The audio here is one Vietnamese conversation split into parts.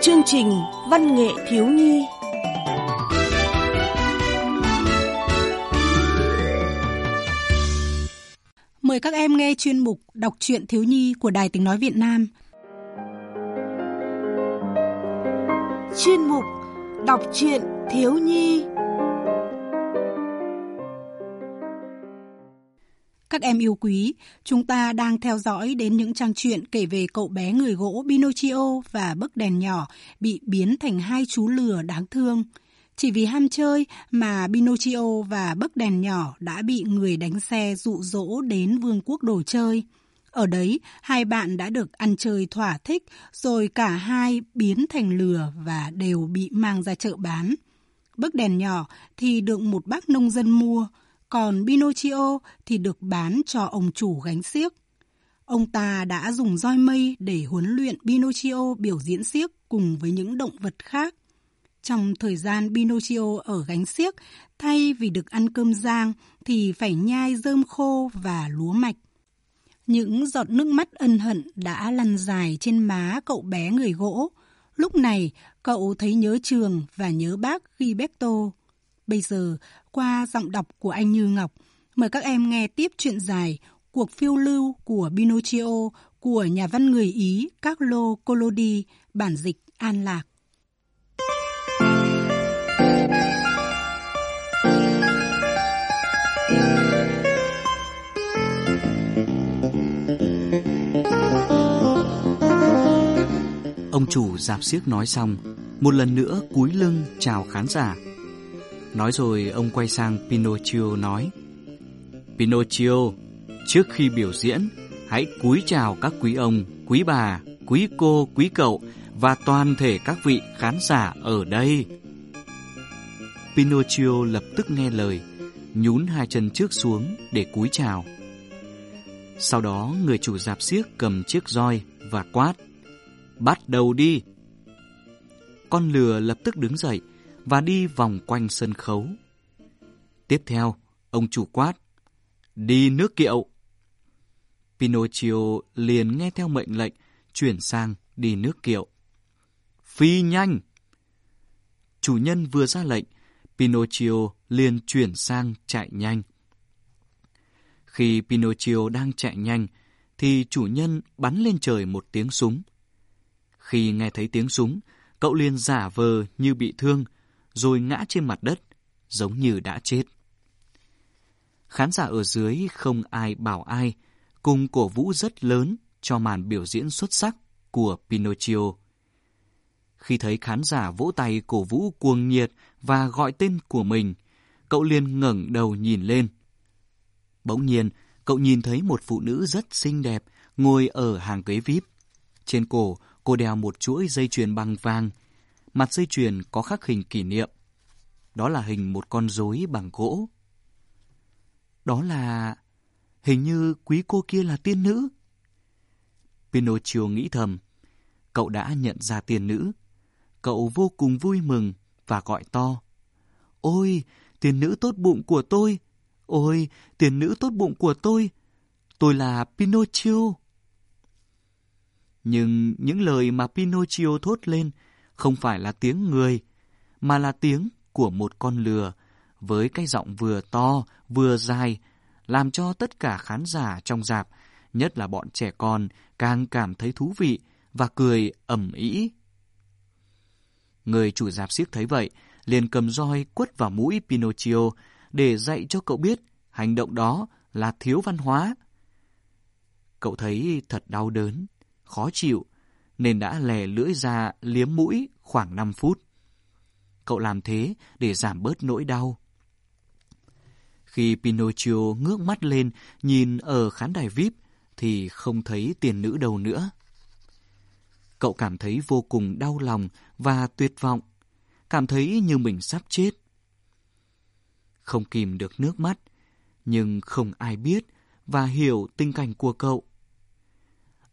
Chương trình Văn nghệ thiếu nhi Mời các em nghe chuyên mục Đọc truyện thiếu nhi của Đài Tiếng Nói Việt Nam. Chuyên mục Đọc truyện thiếu nhi Các em yêu quý, chúng ta đang theo dõi đến những trang truyện kể về cậu bé người gỗ Pinocchio và bức đèn nhỏ bị biến thành hai chú lừa đáng thương. Chỉ vì ham chơi mà Pinocchio và bức đèn nhỏ đã bị người đánh xe dụ dỗ đến vương quốc đồ chơi. Ở đấy, hai bạn đã được ăn chơi thỏa thích, rồi cả hai biến thành lừa và đều bị mang ra chợ bán. Bức đèn nhỏ thì được một bác nông dân mua, còn Pinocchio thì được bán cho ông chủ gánh xiếc. Ông ta đã dùng roi mây để huấn luyện Pinocchio biểu diễn xiếc cùng với những động vật khác. Trong thời gian Pinocchio ở gánh xiếc, thay vì được ăn cơm rang thì phải nhai rơm khô và lúa mạch. Những giọt nước mắt ân hận đã lăn dài trên má cậu bé người gỗ. Lúc này, cậu thấy nhớ trường và nhớ bác Gilberto. Bây giờ, qua giọng đọc của anh Như Ngọc, mời các em nghe tiếp chuyện dài Cuộc phiêu lưu của Pinocchio của nhà văn người Ý Carlo Collodi, bản dịch An Lạc. Ông chủ dạp xiếc nói xong, một lần nữa cúi lưng chào khán giả. Nói rồi ông quay sang Pinocchio nói Pinocchio, trước khi biểu diễn, hãy cúi chào các quý ông, quý bà, quý cô, quý cậu và toàn thể các vị khán giả ở đây. Pinocchio lập tức nghe lời, nhún hai chân trước xuống để cúi chào. Sau đó người chủ dạp xiếc cầm chiếc roi và quát Bắt đầu đi! Con lừa lập tức đứng dậy và đi vòng quanh sân khấu. Tiếp theo, ông chủ quát Đi nước kiệu! Pinocchio liền nghe theo mệnh lệnh chuyển sang đi nước kiệu. Phi nhanh! Chủ nhân vừa ra lệnh, Pinocchio liền chuyển sang chạy nhanh. Khi Pinocchio đang chạy nhanh, thì chủ nhân bắn lên trời một tiếng súng. Khi nghe thấy tiếng súng, cậu liền giả vờ như bị thương, rồi ngã trên mặt đất, giống như đã chết. Khán giả ở dưới không ai bảo ai, cùng cổ vũ rất lớn cho màn biểu diễn xuất sắc của Pinocchio. Khi thấy khán giả vỗ tay cổ vũ cuồng nhiệt và gọi tên của mình, cậu liền ngẩng đầu nhìn lên. Bỗng nhiên, cậu nhìn thấy một phụ nữ rất xinh đẹp ngồi ở hàng ghế VIP. Trên cổ, cô đeo một chuỗi dây chuyền bằng vàng. Mặt dây chuyền có khắc hình kỷ niệm. Đó là hình một con rối bằng gỗ. Đó là... Hình như quý cô kia là tiên nữ. Pinocchio nghĩ thầm. Cậu đã nhận ra tiên nữ. Cậu vô cùng vui mừng và gọi to. Ôi, tiên nữ tốt bụng của tôi! Ôi, tiền nữ tốt bụng của tôi! Tôi là Pinocchio! Nhưng những lời mà Pinocchio thốt lên không phải là tiếng người, mà là tiếng của một con lừa với cái giọng vừa to vừa dài, làm cho tất cả khán giả trong dạp, nhất là bọn trẻ con, càng cảm thấy thú vị và cười ầm ĩ. Người chủ dạp xiếc thấy vậy, liền cầm roi quất vào mũi Pinocchio để dạy cho cậu biết hành động đó là thiếu văn hóa. Cậu thấy thật đau đớn, khó chịu, nên đã lè lưỡi ra liếm mũi khoảng 5 phút. Cậu làm thế để giảm bớt nỗi đau. Khi Pinocchio ngước mắt lên nhìn ở khán đài VIP thì không thấy tiền nữ đâu nữa. Cậu cảm thấy vô cùng đau lòng và tuyệt vọng, cảm thấy như mình sắp chết. Không kìm được nước mắt, nhưng không ai biết và hiểu tình cảnh của cậu.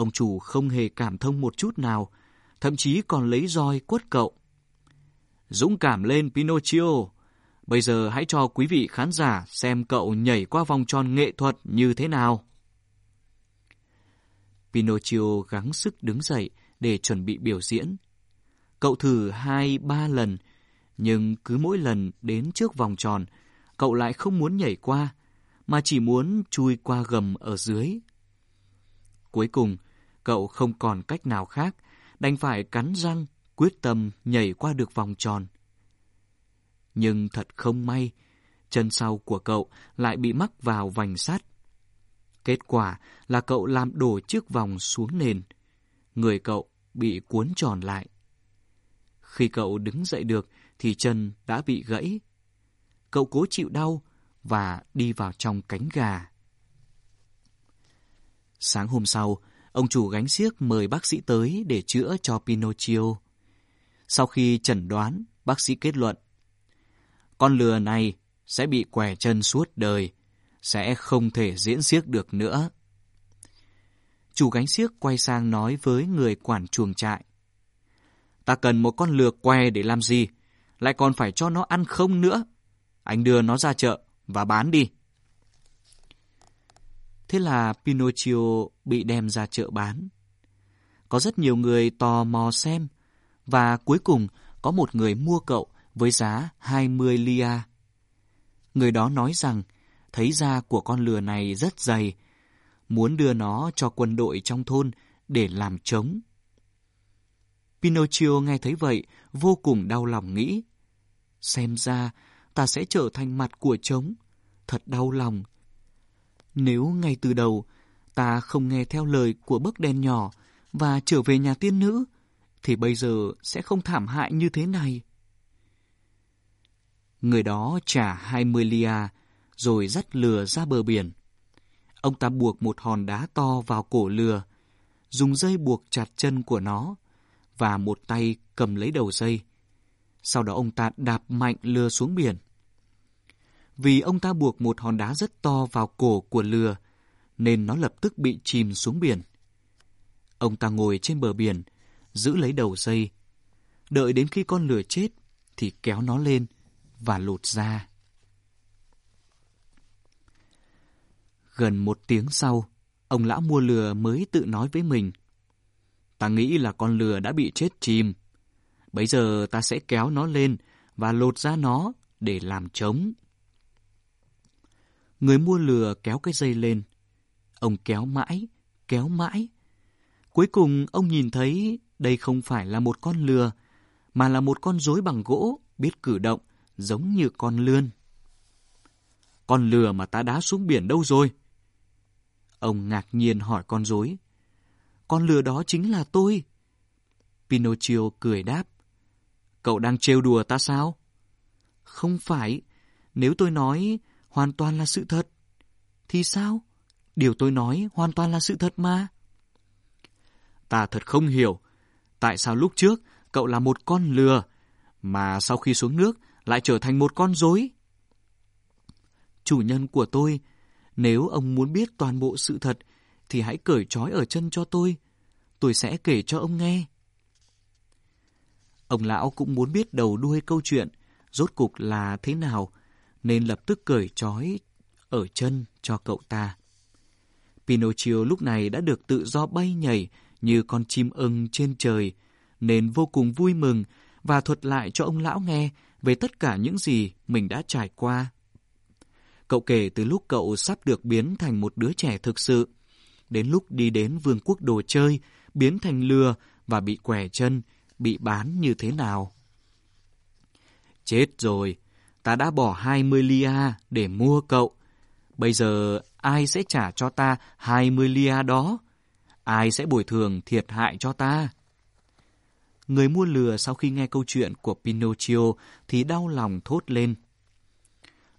Ông chủ không hề cảm thông một chút nào, thậm chí còn lấy roi quất cậu. Dũng cảm lên Pinocchio! Bây giờ hãy cho quý vị khán giả xem cậu nhảy qua vòng tròn nghệ thuật như thế nào. Pinocchio gắng sức đứng dậy để chuẩn bị biểu diễn. Cậu thử hai ba lần, nhưng cứ mỗi lần đến trước vòng tròn, cậu lại không muốn nhảy qua, mà chỉ muốn chui qua gầm ở dưới. Cuối cùng, cậu không còn cách nào khác, đành phải cắn răng, quyết tâm nhảy qua được vòng tròn. Nhưng thật không may, chân sau của cậu lại bị mắc vào vành sắt. Kết quả là cậu làm đổ chiếc vòng xuống nền. Người cậu bị cuốn tròn lại. Khi cậu đứng dậy được thì chân đã bị gãy. Cậu cố chịu đau và đi vào trong cánh gà. Sáng hôm sau, ông chủ gánh xiếc mời bác sĩ tới để chữa cho Pinocchio. Sau khi chẩn đoán, bác sĩ kết luận. Con lừa này sẽ bị què chân suốt đời, sẽ không thể diễn xiếc được nữa. Chủ gánh xiếc quay sang nói với người quản chuồng trại. Ta cần một con lừa què để làm gì? Lại còn phải cho nó ăn không nữa. Anh đưa nó ra chợ và bán đi. Thế là Pinocchio bị đem ra chợ bán. Có rất nhiều người tò mò xem và cuối cùng có một người mua cậu với giá 20 lia. Người đó nói rằng thấy da của con lừa này rất dày, muốn đưa nó cho quân đội trong thôn để làm trống. Pinocchio nghe thấy vậy, vô cùng đau lòng nghĩ. Xem ra, ta sẽ trở thành mặt của trống. Thật đau lòng. Nếu ngay từ đầu, ta không nghe theo lời của bức đèn nhỏ và trở về nhà tiên nữ, thì bây giờ sẽ không thảm hại như thế này. Người đó trả 20 lia, rồi dắt lừa ra bờ biển. Ông ta buộc một hòn đá to vào cổ lừa, dùng dây buộc chặt chân của nó, và một tay cầm lấy đầu dây. Sau đó ông ta đạp mạnh lừa xuống biển. Vì ông ta buộc một hòn đá rất to vào cổ của lừa, nên nó lập tức bị chìm xuống biển. Ông ta ngồi trên bờ biển, giữ lấy đầu dây. Đợi đến khi con lừa chết, thì kéo nó lên và lột ra. Gần một tiếng sau, ông lão mua lừa mới tự nói với mình. Ta nghĩ là con lừa đã bị chết chìm. Bây giờ ta sẽ kéo nó lên và lột ra nó để làm trống. Người mua lừa kéo cái dây lên. Ông kéo mãi, kéo mãi. Cuối cùng ông nhìn thấy đây không phải là một con lừa, mà là một con rối bằng gỗ biết cử động giống như con lươn. Con lừa mà ta đá xuống biển đâu rồi? Ông ngạc nhiên hỏi con rối. Con lừa đó chính là tôi. Pinocchio cười đáp. Cậu đang trêu đùa ta sao? Không phải. Nếu tôi nói hoàn toàn là sự thật, thì sao? Điều tôi nói hoàn toàn là sự thật mà. Ta thật không hiểu. Tại sao lúc trước cậu là một con lừa, mà sau khi xuống nước lại trở thành một con dối Chủ nhân của tôi, nếu ông muốn biết toàn bộ sự thật, thì hãy cởi trói ở chân cho tôi. Tôi sẽ kể cho ông nghe. Ông lão cũng muốn biết đầu đuôi câu chuyện, rốt cục là thế nào, nên lập tức cởi trói ở chân cho cậu ta. Pinocchio lúc này đã được tự do bay nhảy như con chim ưng trên trời, nên vô cùng vui mừng và thuật lại cho ông lão nghe về tất cả những gì mình đã trải qua. Cậu kể từ lúc cậu sắp được biến thành một đứa trẻ thực sự, đến lúc đi đến vương quốc đồ chơi, biến thành lừa và bị quẻ chân, bị bán như thế nào. Chết rồi, ta đã bỏ 20 lia để mua cậu. Bây giờ ai sẽ trả cho ta 20 lia đó? Ai sẽ bồi thường thiệt hại cho ta? Người mua lừa sau khi nghe câu chuyện của Pinocchio thì đau lòng thốt lên.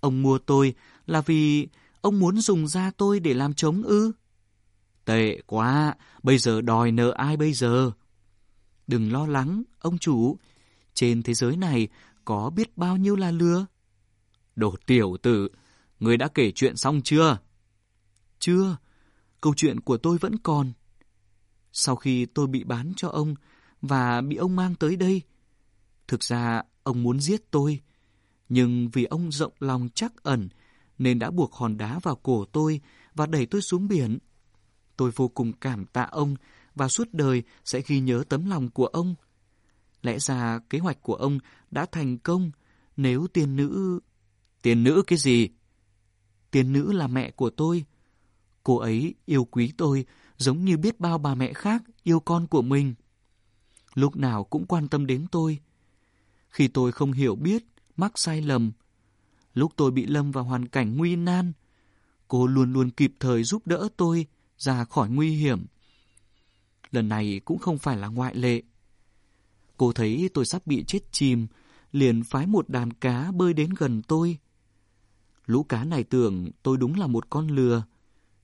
Ông mua tôi là vì ông muốn dùng da tôi để làm chống ư? Tệ quá, bây giờ đòi nợ ai bây giờ? Đừng lo lắng, ông chủ. Trên thế giới này có biết bao nhiêu là lừa? Đồ tiểu tử, người đã kể chuyện xong chưa? Chưa, câu chuyện của tôi vẫn còn. Sau khi tôi bị bán cho ông và bị ông mang tới đây, thực ra ông muốn giết tôi, nhưng vì ông rộng lòng chắc ẩn nên đã buộc hòn đá vào cổ tôi và đẩy tôi xuống biển. Tôi vô cùng cảm tạ ông và suốt đời sẽ ghi nhớ tấm lòng của ông. Lẽ ra kế hoạch của ông đã thành công nếu tiên nữ... Tiên nữ cái gì? Tiên nữ là mẹ của tôi. Cô ấy yêu quý tôi giống như biết bao bà mẹ khác yêu con của mình. Lúc nào cũng quan tâm đến tôi. Khi tôi không hiểu biết, mắc sai lầm, lúc tôi bị lâm vào hoàn cảnh nguy nan, cô luôn luôn kịp thời giúp đỡ tôi ra khỏi nguy hiểm. Lần này cũng không phải là ngoại lệ. Cô thấy tôi sắp bị chết chìm, liền phái một đàn cá bơi đến gần tôi. Lũ cá này tưởng tôi đúng là một con lừa.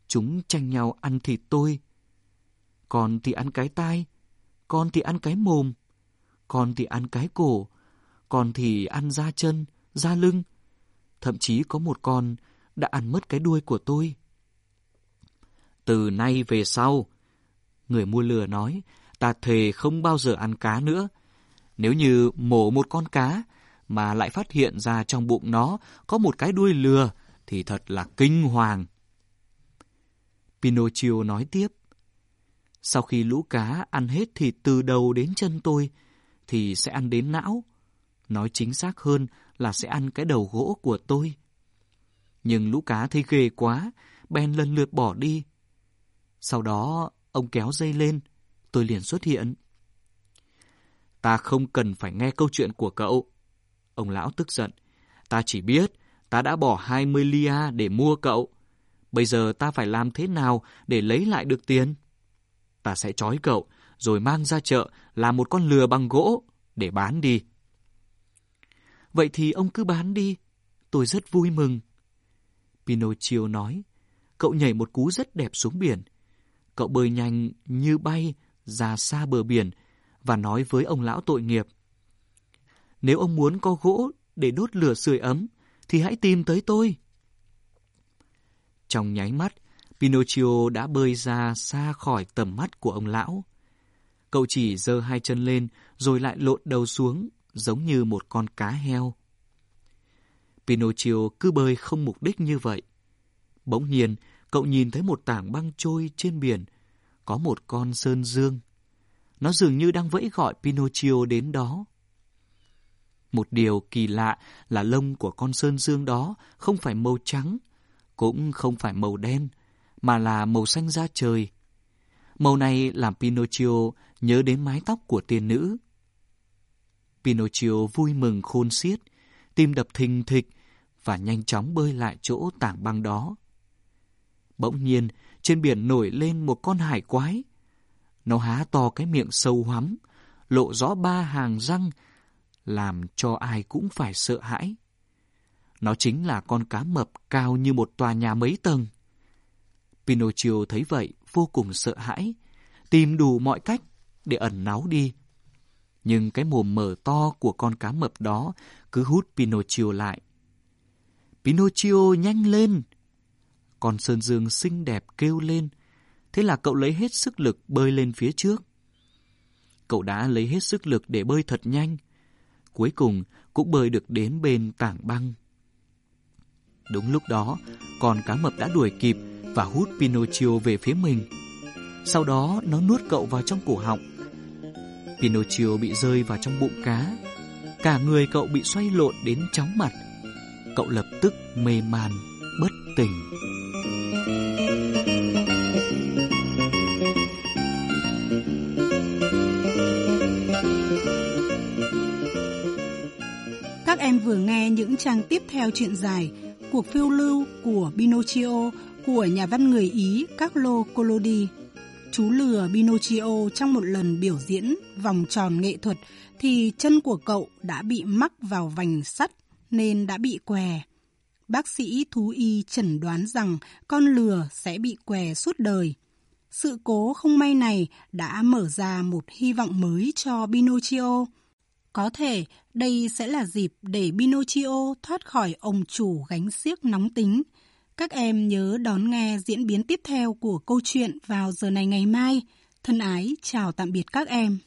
Chúng tranh nhau ăn thịt tôi. Con thì ăn cái tai, con thì ăn cái mồm, con thì ăn cái cổ, con thì ăn da chân, da lưng. Thậm chí có một con đã ăn mất cái đuôi của tôi. Từ nay về sau, người mua lừa nói, ta thề không bao giờ ăn cá nữa. Nếu như mổ một con cá mà lại phát hiện ra trong bụng nó có một cái đuôi lừa thì thật là kinh hoàng. Pinocchio nói tiếp. Sau khi lũ cá ăn hết thịt từ đầu đến chân tôi, thì sẽ ăn đến não. Nói chính xác hơn là sẽ ăn cái đầu gỗ của tôi. Nhưng lũ cá thấy ghê quá, bèn lần lượt bỏ đi. Sau đó, ông kéo dây lên, tôi liền xuất hiện. Ta không cần phải nghe câu chuyện của cậu. Ông lão tức giận. Ta chỉ biết, ta đã bỏ 20 lia để mua cậu. Bây giờ ta phải làm thế nào để lấy lại được tiền? Ta sẽ trói cậu, rồi mang ra chợ làm một con lừa bằng gỗ để bán đi. Vậy thì ông cứ bán đi, tôi rất vui mừng. Pinocchio nói, cậu nhảy một cú rất đẹp xuống biển. Cậu bơi nhanh như bay ra xa bờ biển và nói với ông lão tội nghiệp. Nếu ông muốn có gỗ để đốt lửa sưởi ấm, thì hãy tìm tới tôi. Trong nháy mắt, Pinocchio đã bơi ra xa khỏi tầm mắt của ông lão. Cậu chỉ giơ hai chân lên rồi lại lộn đầu xuống giống như một con cá heo. Pinocchio cứ bơi không mục đích như vậy. Bỗng nhiên, cậu nhìn thấy một tảng băng trôi trên biển, có một con sơn dương. Nó dường như đang vẫy gọi Pinocchio đến đó. Một điều kỳ lạ là lông của con sơn dương đó không phải màu trắng, cũng không phải màu đen, mà là màu xanh da trời. Màu này làm Pinocchio nhớ đến mái tóc của tiên nữ. Pinocchio vui mừng khôn xiết, tim đập thình thịch và nhanh chóng bơi lại chỗ tảng băng đó. Bỗng nhiên, trên biển nổi lên một con hải quái. Nó há to cái miệng sâu hoắm, lộ rõ ba hàng răng, làm cho ai cũng phải sợ hãi. Nó chính là con cá mập cao như một tòa nhà mấy tầng. Pinocchio thấy vậy vô cùng sợ hãi, tìm đủ mọi cách để ẩn náu đi. Nhưng cái mồm mở to của con cá mập đó cứ hút Pinocchio lại. Pinocchio nhanh lên! Con Sơn Dương xinh đẹp kêu lên. Thế là cậu lấy hết sức lực bơi lên phía trước. Cậu đã lấy hết sức lực để bơi thật nhanh. Cuối cùng cũng bơi được đến bên tảng băng. Đúng lúc đó, con cá mập đã đuổi kịp và hút Pinocchio về phía mình. Sau đó nó nuốt cậu vào trong cổ họng. Pinocchio bị rơi vào trong bụng cá. Cả người cậu bị xoay lộn đến chóng mặt. Cậu lập tức mê man, bất tỉnh. Các em vừa nghe những trang tiếp theo chuyện dài Cuộc phiêu lưu của Pinocchio của nhà văn người Ý Carlo Collodi. Chú lừa Pinocchio trong một lần biểu diễn vòng tròn nghệ thuật thì chân của cậu đã bị mắc vào vành sắt nên đã bị què. Bác sĩ thú y chẩn đoán rằng con lừa sẽ bị què suốt đời. Sự cố không may này đã mở ra một hy vọng mới cho Pinocchio. Có thể, đây sẽ là dịp để Pinocchio thoát khỏi ông chủ gánh xiếc nóng tính. Các em nhớ đón nghe diễn biến tiếp theo của câu chuyện vào giờ này ngày mai. Thân ái, chào tạm biệt các em.